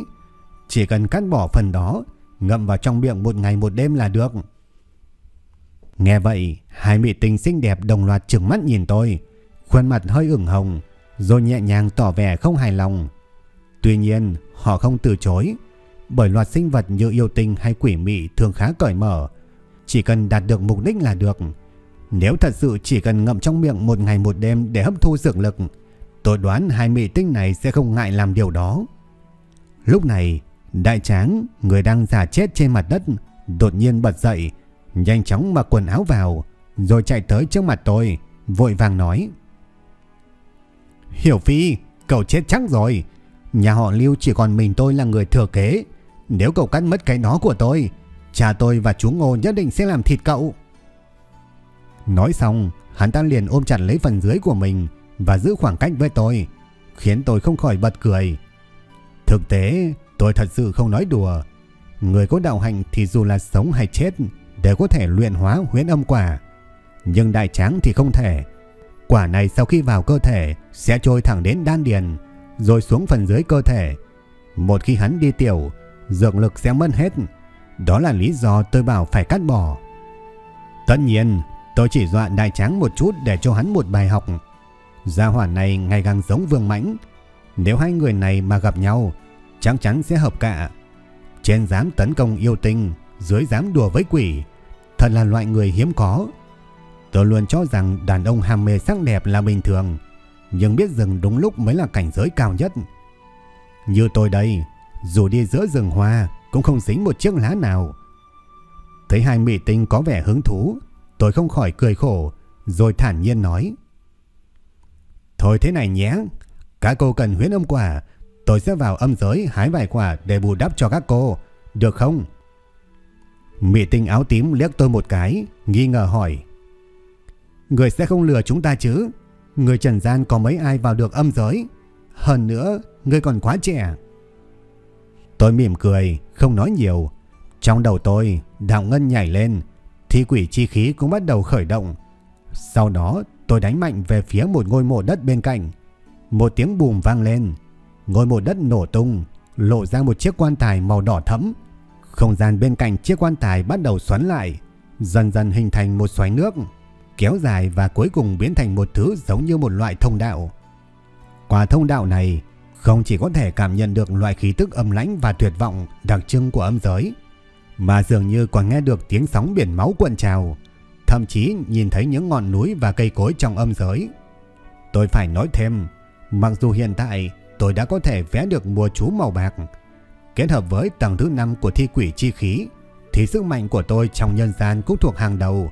Chỉ cần cắt bỏ phần đó, ngậm vào trong miệng một ngày một đêm là được. Nghe vậy, hai mỹ tình xinh đẹp đồng loạt trừng mắt nhìn tôi, khuôn mặt hơi ửng hồng, rồi nhẹ nhàng tỏ vẻ không hài lòng. Tuy nhiên, họ không từ chối, bởi loạt sinh vật như yêu tinh hay quỷ mị thường khá cởi mở, chỉ cần đạt được mục đích là được. Nếu thật sự chỉ cần ngậm trong miệng một ngày một đêm để hấp thu dược lực, tôi đoán hai mị tinh này sẽ không ngại làm điều đó. Lúc này, đại tráng, người đang giả chết trên mặt đất, đột nhiên bật dậy, nhanh chóng mặc quần áo vào, rồi chạy tới trước mặt tôi, vội vàng nói. Hiểu Phi, cậu chết chắc rồi. Nhà họ Lưu chỉ còn mình tôi là người thừa kế. Nếu cậu cắt mất cái nó của tôi, cha tôi và chú Ngô nhất định sẽ làm thịt cậu. Nói xong, hắn ta liền ôm chặt lấy phần dưới của mình và giữ khoảng cách với tôi, khiến tôi không khỏi bật cười. Thực tế, tôi thật sự không nói đùa. Người có đạo hạnh thì dù là sống hay chết đều có thể luyện hóa huyễn âm quả. Nhưng đại tráng thì không thể. Quả này sau khi vào cơ thể sẽ trôi thẳng đến đan điền, rồi xuống phần dưới cơ thể. Một khi hắn đi tiểu, dược lực sẽ mất hết. Đó là lý do tôi bảo phải cắt bỏ. Tất nhiên, tôi chỉ dọa đại tráng một chút để cho hắn một bài học. Gia hỏa này ngày càng giống vương mãnh. Nếu hai người này mà gặp nhau, chắc chắn sẽ hợp cả. Trên dám tấn công yêu tinh, dưới dám đùa với quỷ. Thật là loại người hiếm có. Tôi luôn cho rằng đàn ông ham mê sắc đẹp là bình thường, nhưng biết rừng đúng lúc mới là cảnh giới cao nhất. Như tôi đây, dù đi giữa rừng hoa cũng không dính một chiếc lá nào. Thấy hai mỹ tinh có vẻ hứng thú, tôi không khỏi cười khổ, rồi thản nhiên nói. Thôi thế này nhé, các cô cần huyến âm quả, tôi sẽ vào âm giới hái vài quả để bù đắp cho các cô, được không? Mỹ tinh áo tím liếc tôi một cái, nghi ngờ hỏi. Người sẽ không lừa chúng ta chứ? Người trần gian có mấy ai vào được âm giới? Hơn nữa, người còn quá trẻ. Tôi mỉm cười, không nói nhiều. Trong đầu tôi, đạo ngân nhảy lên, thi quỷ chi khí cũng bắt đầu khởi động, Sau đó tôi đánh mạnh về phía một ngôi mộ đất bên cạnh. Một tiếng bùm vang lên. Ngôi mộ đất nổ tung, lộ ra một chiếc quan tài màu đỏ thẫm. Không gian bên cạnh chiếc quan tài bắt đầu xoắn lại, dần dần hình thành một xoáy nước, kéo dài và cuối cùng biến thành một thứ giống như một loại thông đạo. Qua thông đạo này, không chỉ có thể cảm nhận được loại khí tức âm lãnh và tuyệt vọng đặc trưng của âm giới, mà dường như còn nghe được tiếng sóng biển máu cuộn trào, thậm chí nhìn thấy những ngọn núi và cây cối trong âm giới. Tôi phải nói thêm, mặc dù hiện tại tôi đã có thể vẽ được mùa chú màu bạc, kết hợp với tầng thứ 5 của thi quỷ chi khí, thì sức mạnh của tôi trong nhân gian cũng thuộc hàng đầu.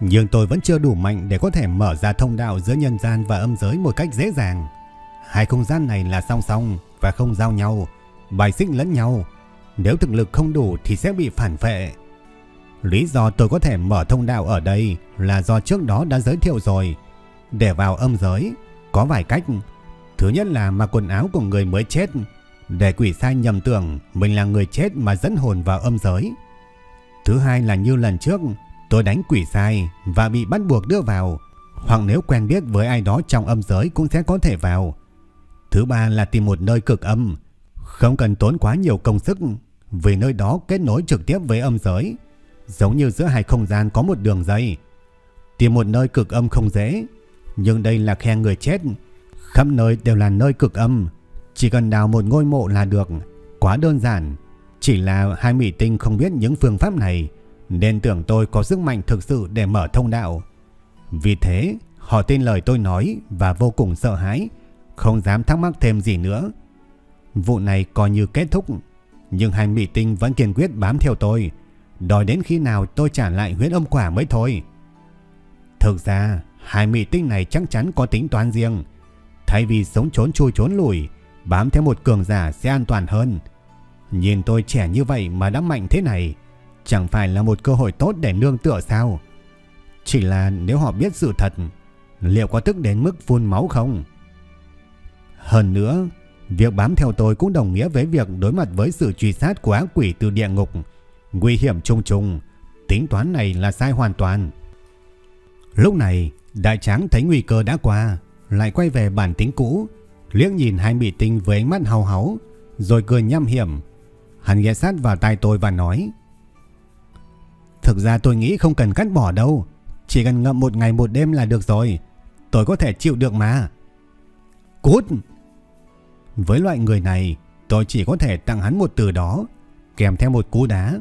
Nhưng tôi vẫn chưa đủ mạnh để có thể mở ra thông đạo giữa nhân gian và âm giới một cách dễ dàng. Hai không gian này là song song và không giao nhau, bài xích lẫn nhau. Nếu thực lực không đủ thì sẽ bị phản vệ. Lý do tôi có thể mở thông đạo ở đây là do trước đó đã giới thiệu rồi. Để vào âm giới, có vài cách. Thứ nhất là mặc quần áo của người mới chết, để quỷ sai nhầm tưởng mình là người chết mà dẫn hồn vào âm giới. Thứ hai là như lần trước, tôi đánh quỷ sai và bị bắt buộc đưa vào, hoặc nếu quen biết với ai đó trong âm giới cũng sẽ có thể vào. Thứ ba là tìm một nơi cực âm, không cần tốn quá nhiều công sức vì nơi đó kết nối trực tiếp với âm giới, giống như giữa hai không gian có một đường dây. Tìm một nơi cực âm không dễ, nhưng đây là khe người chết, khắp nơi đều là nơi cực âm, chỉ cần đào một ngôi mộ là được, quá đơn giản. Chỉ là hai mỹ tinh không biết những phương pháp này, nên tưởng tôi có sức mạnh thực sự để mở thông đạo. Vì thế, họ tin lời tôi nói và vô cùng sợ hãi, không dám thắc mắc thêm gì nữa. Vụ này coi như kết thúc, nhưng hai mỹ tinh vẫn kiên quyết bám theo tôi, đòi đến khi nào tôi trả lại huyết âm quả mới thôi. Thực ra, hai mỹ tinh này chắc chắn có tính toán riêng. Thay vì sống trốn chui trốn lùi, bám theo một cường giả sẽ an toàn hơn. Nhìn tôi trẻ như vậy mà đã mạnh thế này, chẳng phải là một cơ hội tốt để nương tựa sao? Chỉ là nếu họ biết sự thật, liệu có tức đến mức phun máu không? Hơn nữa, việc bám theo tôi cũng đồng nghĩa với việc đối mặt với sự truy sát của ác quỷ từ địa ngục. Nguy hiểm trùng trùng, tính toán này là sai hoàn toàn. Lúc này, đại tráng thấy nguy cơ đã qua, lại quay về bản tính cũ, liếc nhìn hai mỹ tinh với ánh mắt hào háo, rồi cười nhăm hiểm. Hắn ghé sát vào tai tôi và nói, Thực ra tôi nghĩ không cần cắt bỏ đâu, chỉ cần ngậm một ngày một đêm là được rồi, tôi có thể chịu được mà. Cút! Với loại người này, tôi chỉ có thể tặng hắn một từ đó, kèm theo một cú đá.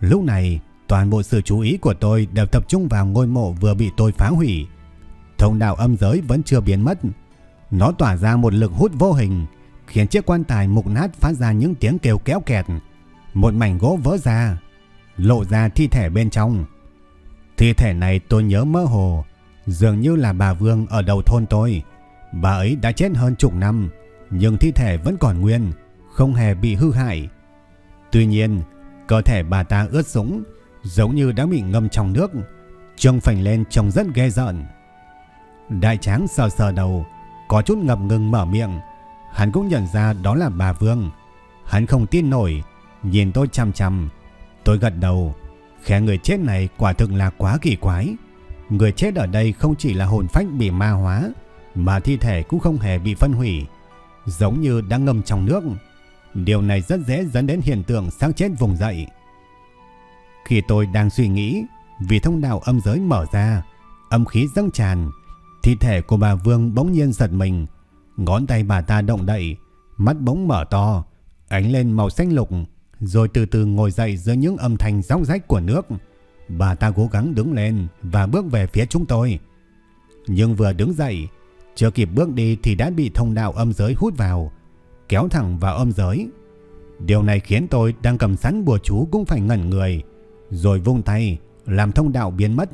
Lúc này, toàn bộ sự chú ý của tôi đều tập trung vào ngôi mộ vừa bị tôi phá hủy. Thông đạo âm giới vẫn chưa biến mất. Nó tỏa ra một lực hút vô hình, khiến chiếc quan tài mục nát phát ra những tiếng kêu kéo kẹt. Một mảnh gỗ vỡ ra, lộ ra thi thể bên trong. Thi thể này tôi nhớ mơ hồ, dường như là bà Vương ở đầu thôn tôi. Bà ấy đã chết hơn chục năm, nhưng thi thể vẫn còn nguyên, không hề bị hư hại. Tuy nhiên, cơ thể bà ta ướt sũng, giống như đã bị ngâm trong nước, trông phành lên trông rất ghê rợn. Đại tráng sờ sờ đầu, có chút ngập ngừng mở miệng, hắn cũng nhận ra đó là bà Vương. Hắn không tin nổi, nhìn tôi chăm chăm, tôi gật đầu, khe người chết này quả thực là quá kỳ quái. Người chết ở đây không chỉ là hồn phách bị ma hóa, mà thi thể cũng không hề bị phân hủy, giống như đang ngâm trong nước. Điều này rất dễ dẫn đến hiện tượng sáng chết vùng dậy. Khi tôi đang suy nghĩ, vì thông đạo âm giới mở ra, âm khí dâng tràn, thi thể của bà Vương bỗng nhiên giật mình, ngón tay bà ta động đậy, mắt bỗng mở to, ánh lên màu xanh lục, rồi từ từ ngồi dậy giữa những âm thanh róc rách của nước. Bà ta cố gắng đứng lên và bước về phía chúng tôi. Nhưng vừa đứng dậy, chưa kịp bước đi thì đã bị thông đạo âm giới hút vào, kéo thẳng vào âm giới. Điều này khiến tôi đang cầm sẵn bùa chú cũng phải ngẩn người, rồi vung tay, làm thông đạo biến mất.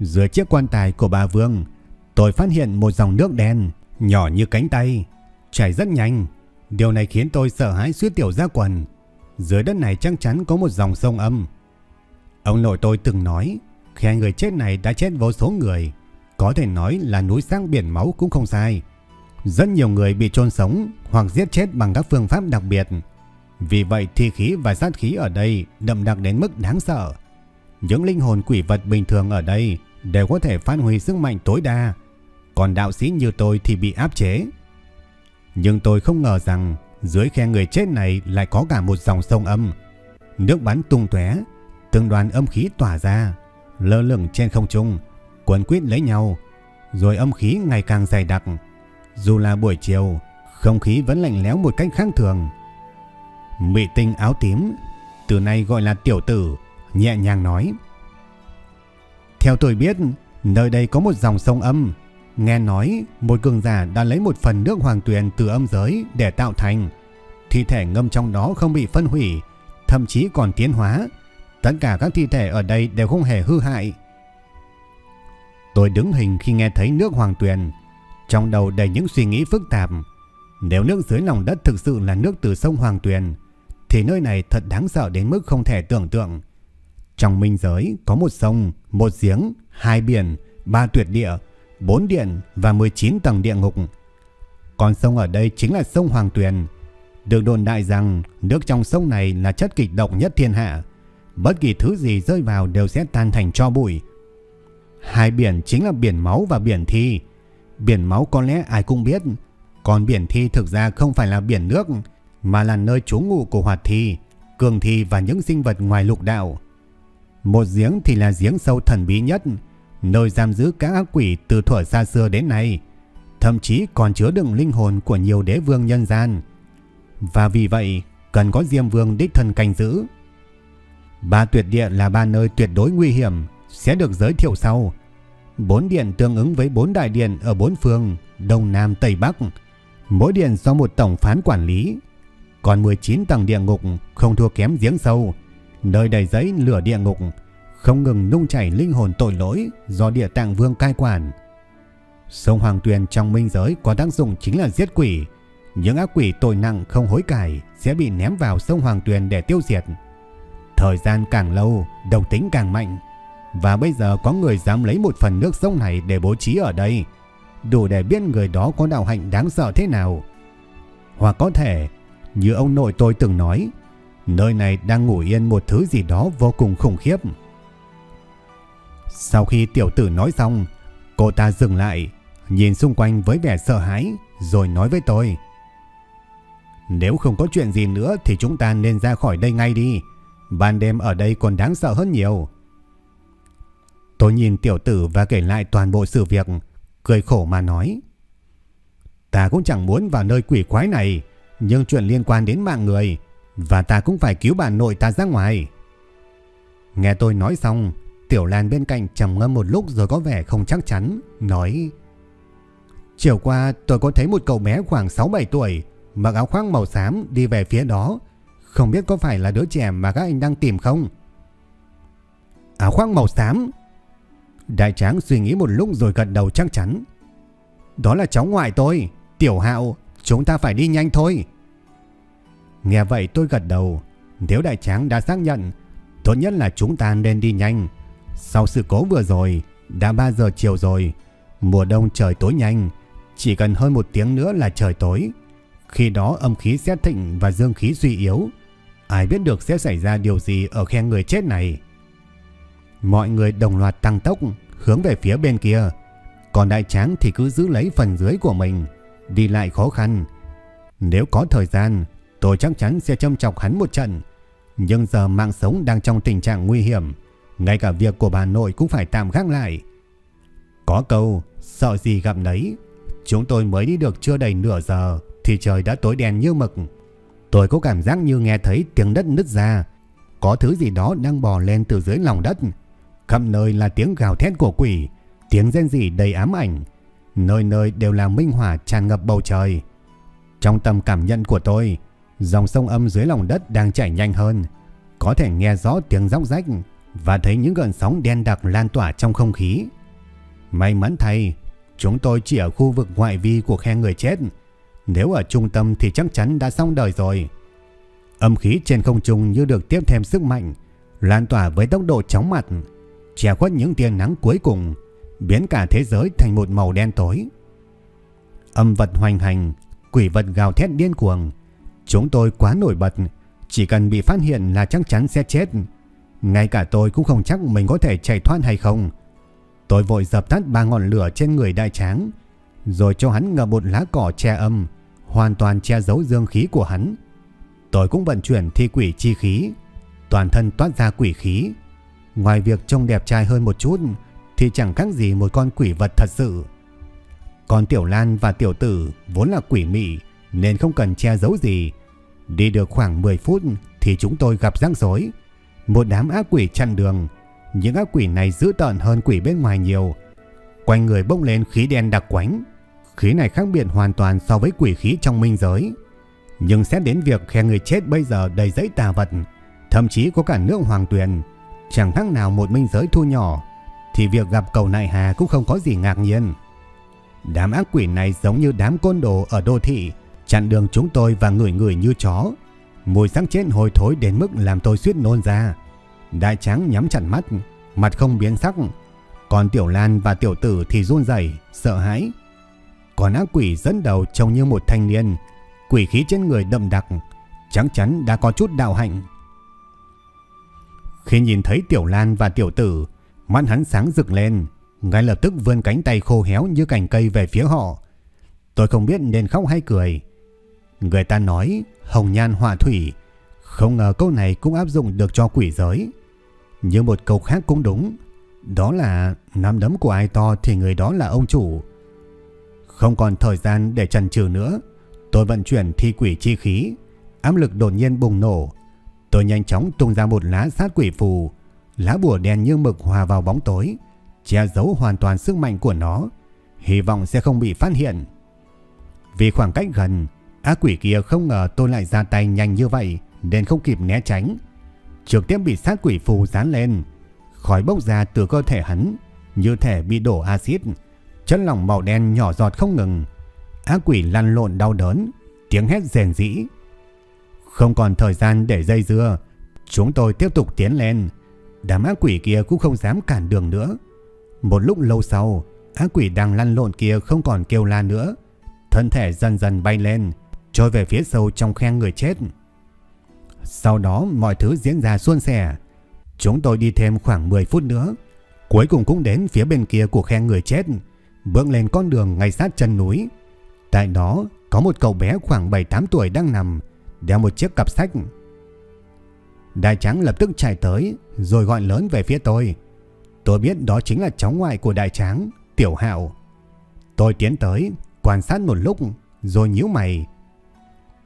Dưới chiếc quan tài của bà Vương, tôi phát hiện một dòng nước đen, nhỏ như cánh tay, chảy rất nhanh. Điều này khiến tôi sợ hãi suýt tiểu ra quần. Dưới đất này chắc chắn có một dòng sông âm. Ông nội tôi từng nói, khi người chết này đã chết vô số người, có thể nói là núi sang biển máu cũng không sai. Rất nhiều người bị chôn sống hoặc giết chết bằng các phương pháp đặc biệt. Vì vậy thi khí và sát khí ở đây đậm đặc đến mức đáng sợ. Những linh hồn quỷ vật bình thường ở đây đều có thể phát huy sức mạnh tối đa, còn đạo sĩ như tôi thì bị áp chế. Nhưng tôi không ngờ rằng dưới khe người chết này lại có cả một dòng sông âm. Nước bắn tung tóe, từng đoàn âm khí tỏa ra, lơ lửng trên không trung, quấn quýt lấy nhau, rồi âm khí ngày càng dày đặc. Dù là buổi chiều, không khí vẫn lạnh lẽo một cách khác thường. Mị tinh áo tím, từ nay gọi là tiểu tử, nhẹ nhàng nói. Theo tôi biết, nơi đây có một dòng sông âm. Nghe nói một cường giả đã lấy một phần nước hoàng tuyền từ âm giới để tạo thành. Thi thể ngâm trong đó không bị phân hủy, thậm chí còn tiến hóa. Tất cả các thi thể ở đây đều không hề hư hại. Tôi đứng hình khi nghe thấy nước hoàng tuyền, trong đầu đầy những suy nghĩ phức tạp. Nếu nước dưới lòng đất thực sự là nước từ sông Hoàng Tuyền, thì nơi này thật đáng sợ đến mức không thể tưởng tượng. Trong minh giới có một sông, một giếng, hai biển, ba tuyệt địa, bốn điện và 19 tầng địa ngục. Con sông ở đây chính là sông Hoàng Tuyền. Được đồn đại rằng nước trong sông này là chất kịch độc nhất thiên hạ. Bất kỳ thứ gì rơi vào đều sẽ tan thành cho bụi. Hai biển chính là biển máu và biển thi. Biển máu có lẽ ai cũng biết, còn biển thi thực ra không phải là biển nước, mà là nơi trú ngụ của hoạt thi, cường thi và những sinh vật ngoài lục đạo. Một giếng thì là giếng sâu thần bí nhất, nơi giam giữ các ác quỷ từ thuở xa xưa đến nay, thậm chí còn chứa đựng linh hồn của nhiều đế vương nhân gian. Và vì vậy, cần có Diêm Vương đích thân canh giữ. Ba tuyệt địa là ba nơi tuyệt đối nguy hiểm, sẽ được giới thiệu sau. Bốn điện tương ứng với bốn đại điện ở bốn phương, Đông Nam Tây Bắc. Mỗi điện do một tổng phán quản lý. Còn 19 tầng địa ngục không thua kém giếng sâu, nơi đầy giấy lửa địa ngục, không ngừng nung chảy linh hồn tội lỗi do địa tạng vương cai quản. Sông Hoàng Tuyền trong minh giới có tác dụng chính là giết quỷ. Những ác quỷ tội nặng không hối cải sẽ bị ném vào sông Hoàng Tuyền để tiêu diệt. Thời gian càng lâu, độc tính càng mạnh. Và bây giờ có người dám lấy một phần nước sông này để bố trí ở đây. Đủ để biết người đó có đạo hạnh đáng sợ thế nào. Hoặc có thể, như ông nội tôi từng nói, nơi này đang ngủ yên một thứ gì đó vô cùng khủng khiếp. Sau khi tiểu tử nói xong, cô ta dừng lại, nhìn xung quanh với vẻ sợ hãi, rồi nói với tôi. Nếu không có chuyện gì nữa thì chúng ta nên ra khỏi đây ngay đi. Ban đêm ở đây còn đáng sợ hơn nhiều. Tôi nhìn tiểu tử và kể lại toàn bộ sự việc, cười khổ mà nói. Ta cũng chẳng muốn vào nơi quỷ quái này, nhưng chuyện liên quan đến mạng người, và ta cũng phải cứu bà nội ta ra ngoài. Nghe tôi nói xong, Tiểu Lan bên cạnh trầm ngâm một lúc rồi có vẻ không chắc chắn, nói Chiều qua tôi có thấy một cậu bé khoảng 6-7 tuổi, mặc áo khoác màu xám đi về phía đó. Không biết có phải là đứa trẻ mà các anh đang tìm không? Áo khoác màu xám? Đại tráng suy nghĩ một lúc rồi gật đầu chắc chắn. Đó là cháu ngoại tôi, Tiểu Hạo, chúng ta phải đi nhanh thôi. Nghe vậy tôi gật đầu, nếu đại tráng đã xác nhận, tốt nhất là chúng ta nên đi nhanh. Sau sự cố vừa rồi, đã 3 giờ chiều rồi, mùa đông trời tối nhanh, chỉ cần hơn một tiếng nữa là trời tối. Khi đó âm khí sẽ thịnh và dương khí suy yếu, ai biết được sẽ xảy ra điều gì ở khe người chết này. Mọi người đồng loạt tăng tốc hướng về phía bên kia, còn đại tráng thì cứ giữ lấy phần dưới của mình, đi lại khó khăn. Nếu có thời gian, tôi chắc chắn sẽ châm chọc hắn một trận, nhưng giờ mạng sống đang trong tình trạng nguy hiểm, ngay cả việc của bà nội cũng phải tạm gác lại. Có câu, sợ gì gặp nấy, chúng tôi mới đi được chưa đầy nửa giờ thì trời đã tối đen như mực. Tôi có cảm giác như nghe thấy tiếng đất nứt ra, có thứ gì đó đang bò lên từ dưới lòng đất. Khắp nơi là tiếng gào thét của quỷ, tiếng rên rỉ đầy ám ảnh. Nơi nơi đều là minh hỏa tràn ngập bầu trời. Trong tầm cảm nhận của tôi, dòng sông âm dưới lòng đất đang chảy nhanh hơn. Có thể nghe rõ tiếng róc rách và thấy những gợn sóng đen đặc lan tỏa trong không khí. May mắn thay, chúng tôi chỉ ở khu vực ngoại vi của khe người chết. Nếu ở trung tâm thì chắc chắn đã xong đời rồi. Âm khí trên không trung như được tiếp thêm sức mạnh, lan tỏa với tốc độ chóng mặt, che khuất những tia nắng cuối cùng, biến cả thế giới thành một màu đen tối. Âm vật hoành hành, quỷ vật gào thét điên cuồng. Chúng tôi quá nổi bật, chỉ cần bị phát hiện là chắc chắn sẽ chết. Ngay cả tôi cũng không chắc mình có thể chạy thoát hay không. Tôi vội dập tắt ba ngọn lửa trên người đại tráng, rồi cho hắn ngậm một lá cỏ che âm, hoàn toàn che giấu dương khí của hắn. Tôi cũng vận chuyển thi quỷ chi khí, toàn thân toát ra quỷ khí. Ngoài việc trông đẹp trai hơn một chút, thì chẳng khác gì một con quỷ vật thật sự. Còn Tiểu Lan và Tiểu Tử vốn là quỷ mị nên không cần che giấu gì. Đi được khoảng 10 phút thì chúng tôi gặp rắc rối. Một đám ác quỷ chặn đường. Những ác quỷ này dữ tợn hơn quỷ bên ngoài nhiều. Quanh người bốc lên khí đen đặc quánh. Khí này khác biệt hoàn toàn so với quỷ khí trong minh giới. Nhưng xét đến việc khe người chết bây giờ đầy giấy tà vật, thậm chí có cả nước hoàng tuyền, chẳng khác nào một minh giới thu nhỏ, thì việc gặp cầu nại hà cũng không có gì ngạc nhiên. Đám ác quỷ này giống như đám côn đồ ở đô thị, chặn đường chúng tôi và ngửi ngửi như chó. Mùi sáng chết hồi thối đến mức làm tôi suýt nôn ra. Đại tráng nhắm chặt mắt, mặt không biến sắc. Còn Tiểu Lan và Tiểu Tử thì run rẩy, sợ hãi. Còn ác quỷ dẫn đầu trông như một thanh niên, quỷ khí trên người đậm đặc, chắc chắn đã có chút đạo hạnh. Khi nhìn thấy Tiểu Lan và Tiểu Tử, mắt hắn sáng rực lên, ngay lập tức vươn cánh tay khô héo như cành cây về phía họ. Tôi không biết nên khóc hay cười. Người ta nói hồng nhan họa thủy, không ngờ câu này cũng áp dụng được cho quỷ giới. Như một câu khác cũng đúng, đó là nắm đấm của ai to thì người đó là ông chủ. Không còn thời gian để chần chừ nữa, tôi vận chuyển thi quỷ chi khí, áp lực đột nhiên bùng nổ. Tôi nhanh chóng tung ra một lá sát quỷ phù, lá bùa đen như mực hòa vào bóng tối, che giấu hoàn toàn sức mạnh của nó, hy vọng sẽ không bị phát hiện. Vì khoảng cách gần, ác quỷ kia không ngờ tôi lại ra tay nhanh như vậy nên không kịp né tránh. Trực tiếp bị sát quỷ phù dán lên, khói bốc ra từ cơ thể hắn, như thể bị đổ axit, chất lỏng màu đen nhỏ giọt không ngừng. Ác quỷ lăn lộn đau đớn, tiếng hét rền rĩ. Không còn thời gian để dây dưa, chúng tôi tiếp tục tiến lên. Đám ác quỷ kia cũng không dám cản đường nữa. Một lúc lâu sau, ác quỷ đang lăn lộn kia không còn kêu la nữa. Thân thể dần dần bay lên, trôi về phía sâu trong khe người chết. Sau đó mọi thứ diễn ra suôn sẻ. Chúng tôi đi thêm khoảng 10 phút nữa. Cuối cùng cũng đến phía bên kia của khe người chết, bước lên con đường ngay sát chân núi. Tại đó có một cậu bé khoảng 7-8 tuổi đang nằm, đeo một chiếc cặp sách. Đại trắng lập tức chạy tới, rồi gọi lớn về phía tôi. Tôi biết đó chính là cháu ngoại của đại tráng, Tiểu Hạo. Tôi tiến tới, quan sát một lúc, rồi nhíu mày.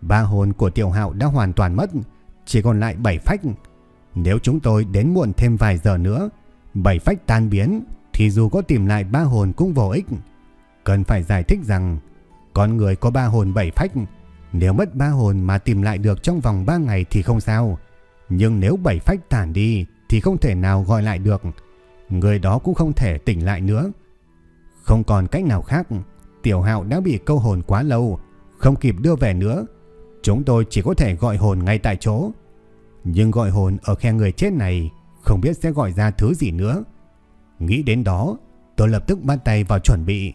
Ba hồn của Tiểu Hạo đã hoàn toàn mất, chỉ còn lại bảy phách. Nếu chúng tôi đến muộn thêm vài giờ nữa, bảy phách tan biến, thì dù có tìm lại ba hồn cũng vô ích. Cần phải giải thích rằng, con người có ba hồn bảy phách, nếu mất ba hồn mà tìm lại được trong vòng ba ngày thì không sao. Nhưng nếu bảy phách tản đi thì không thể nào gọi lại được người đó cũng không thể tỉnh lại nữa. Không còn cách nào khác, tiểu hạo đã bị câu hồn quá lâu, không kịp đưa về nữa. Chúng tôi chỉ có thể gọi hồn ngay tại chỗ. Nhưng gọi hồn ở khe người chết này không biết sẽ gọi ra thứ gì nữa. Nghĩ đến đó, tôi lập tức bắt tay vào chuẩn bị.